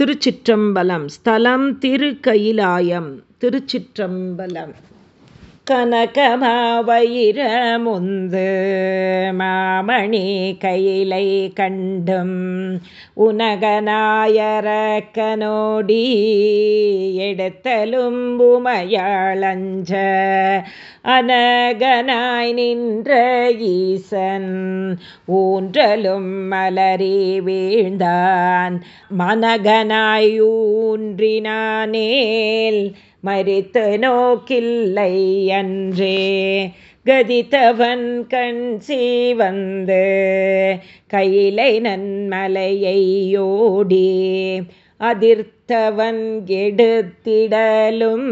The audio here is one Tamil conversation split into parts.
திருச்சிற்றம்பலம் ஸ்தலம் திரு கைலாயம் திருச்சிற்றம்பலம். கனகமாவயிரமுந்து மாமணி கையிலை கண்டும் உனகநாயரக்கனோடி எடுத்தலும் உமையாளஞ்ச அனகனாய் நின்ற ஈசன் ஊன்றலும் மலரி வீழ்ந்தான். மனகனாய் ஊன்றினானேல் மறித்து நோக்கில்லை அன்றே. கதித்தவன் கண் சீவந்து கையிலை நன்மலையோடி அதிர்த்தவன் கெடுத்திடலும்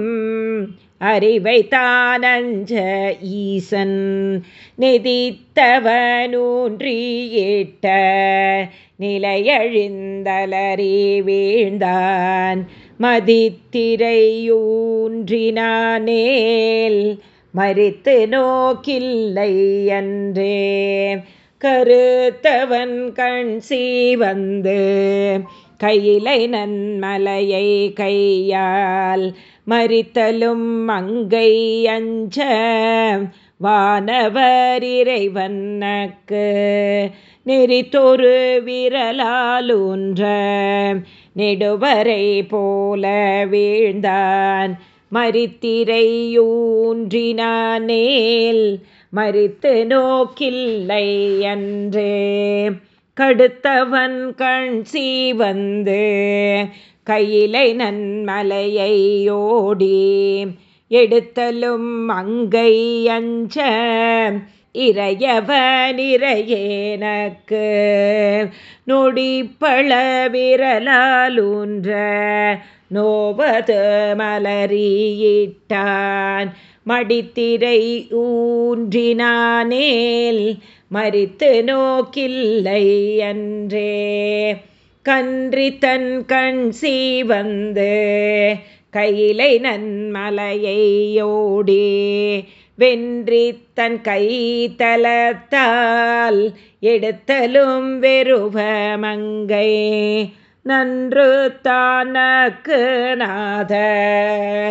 அறிவை தானஞ்ச ஈசன் நெதித்தவனூன்றியிட்ட நிலையழிந்தலறி வீழ்ந்தான். மதித்திரையூன்றினானேல் மறித்து நோக்கில்லை என்றே கருத்தவன் கண் சீ வந்து கையிலை நன்மலையை கையால் மறித்தலும் மங்கை அஞ்ச வானவர் இறைவன்னக்கு. நெறித்தொரு விரலாலூன்ற நெடுவரை போல வீழ்ந்தான். மறித்திரையூன்றினானேல் மறித்து நோக்கில்லை அன்றே. கடுத்தவன் கண் சீவந்து கையிலை நன்மலையை ஓடி எடுத்தலும் அங்கை அஞ்ச இறையவனிறையேனக்கு நொடிப்பள விரலாலூன்ற நோவது மலரியிட்டான். மடித்திரை ஊன்றினானேல் மறித்து நோக்கில்லை அன்றே. கன்றி தன் கண் சீவந்து கையிலை நன்மலையோடி வென்றி தன் கை தலத்தால் எடுத்தலும் வெறுவமங்கை. நன்று தானக்கு நாத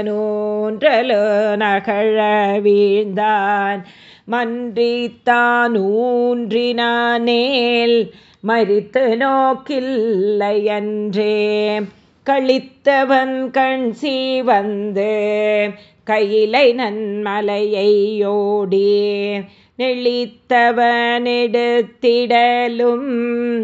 நூன்றலு நகழ வீழ்ந்தான். மன்றித்தான் ஊன்றினானேல் மறித்து நோக்கில்லையன்றே. கழித்தவன் கண் சீவந்து கையிலை நன்மலையோடி நெளித்தவனெடுத்திடலும்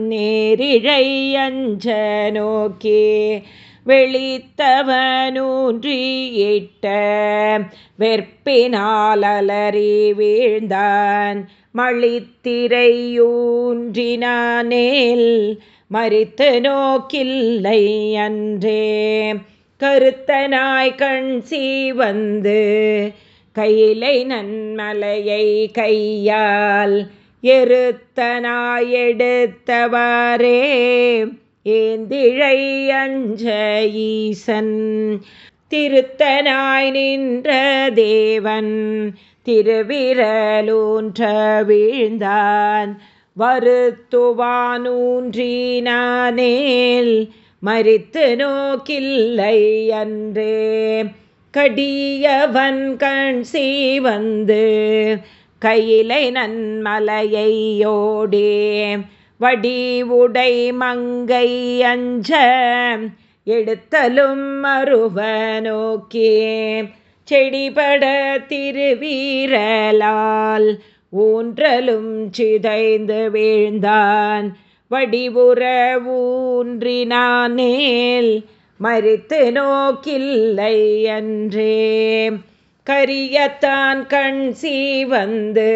நேரிழை அஞ்ச நோக்கி. வெளித்தவனூன்றியிட்ட வெற்பினால் அலறி வீழ்ந்தான். மழித்திரையூன்றினானேல் மறித்து நோக்கில்லை அன்றே. கருத்தனாய் கண் சீவந்து கையிலை நன்மலையை கையால் எருத்தனாயெடுத்தவாறே ஏந்திழை அஞ்ச ஈசன் திருத்தனாய் நின்ற தேவன் திருவிரலூன்ற வீழ்ந்தான். வருத்துவானூன்றினானேல் மறித்து நோக்கில்லை அன்றே. கடியவன் கண் சீவந்து கையிலை நன்மலையோடே வடிவுடை மங்கை அஞ்ச எடுத்தலும் மறுவ நோக்கி செடிபட திருவீரலால் ஊன்றலும் சிதைந்து வீழ்ந்தான். வடிவுற ஊன்றினானேல் மறித்து நோக்கில்லை அன்றே. கரியத்தான் கண் சீ வந்து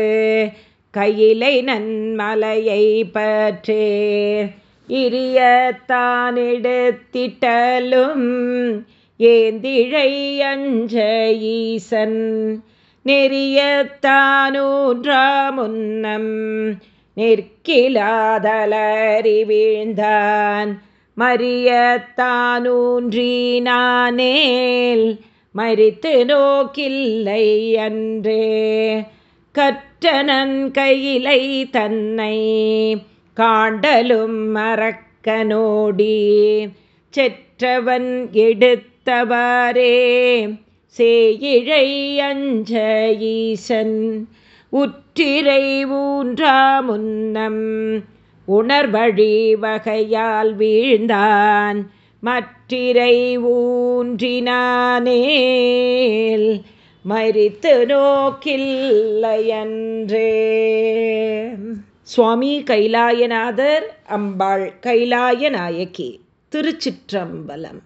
கையிலை நன்மலையை பற்றே. இரியத்தானிடுத்திட்டலும் ஏந்திழை அஞ்ச ஈசன். நெறியத்தானூன்றா முன்னம் நிற்கிலாதலறி வீழ்ந்தான். மறியத்தானூன்றினானேல் மறித்து நோக்கில்லை அன்றே. கற்றனன் கையிலை தன்னை காண்டலும் மறக்கனோடி. செற்றவன் எடுத்தவாரே சேயிழை அஞ்ச ஈசன். உற்றிரை ஊன்றா முன்னம் உணர்வழி வகையால் வீழ்ந்தான். மற்றிரை ஊன்றினானேல் மறித்து நோக்கில்லையன்றே. சுவாமி கைலாயநாதர் அம்பாள் கைலாய நாயகி திருச்சிற்றம்பலம்.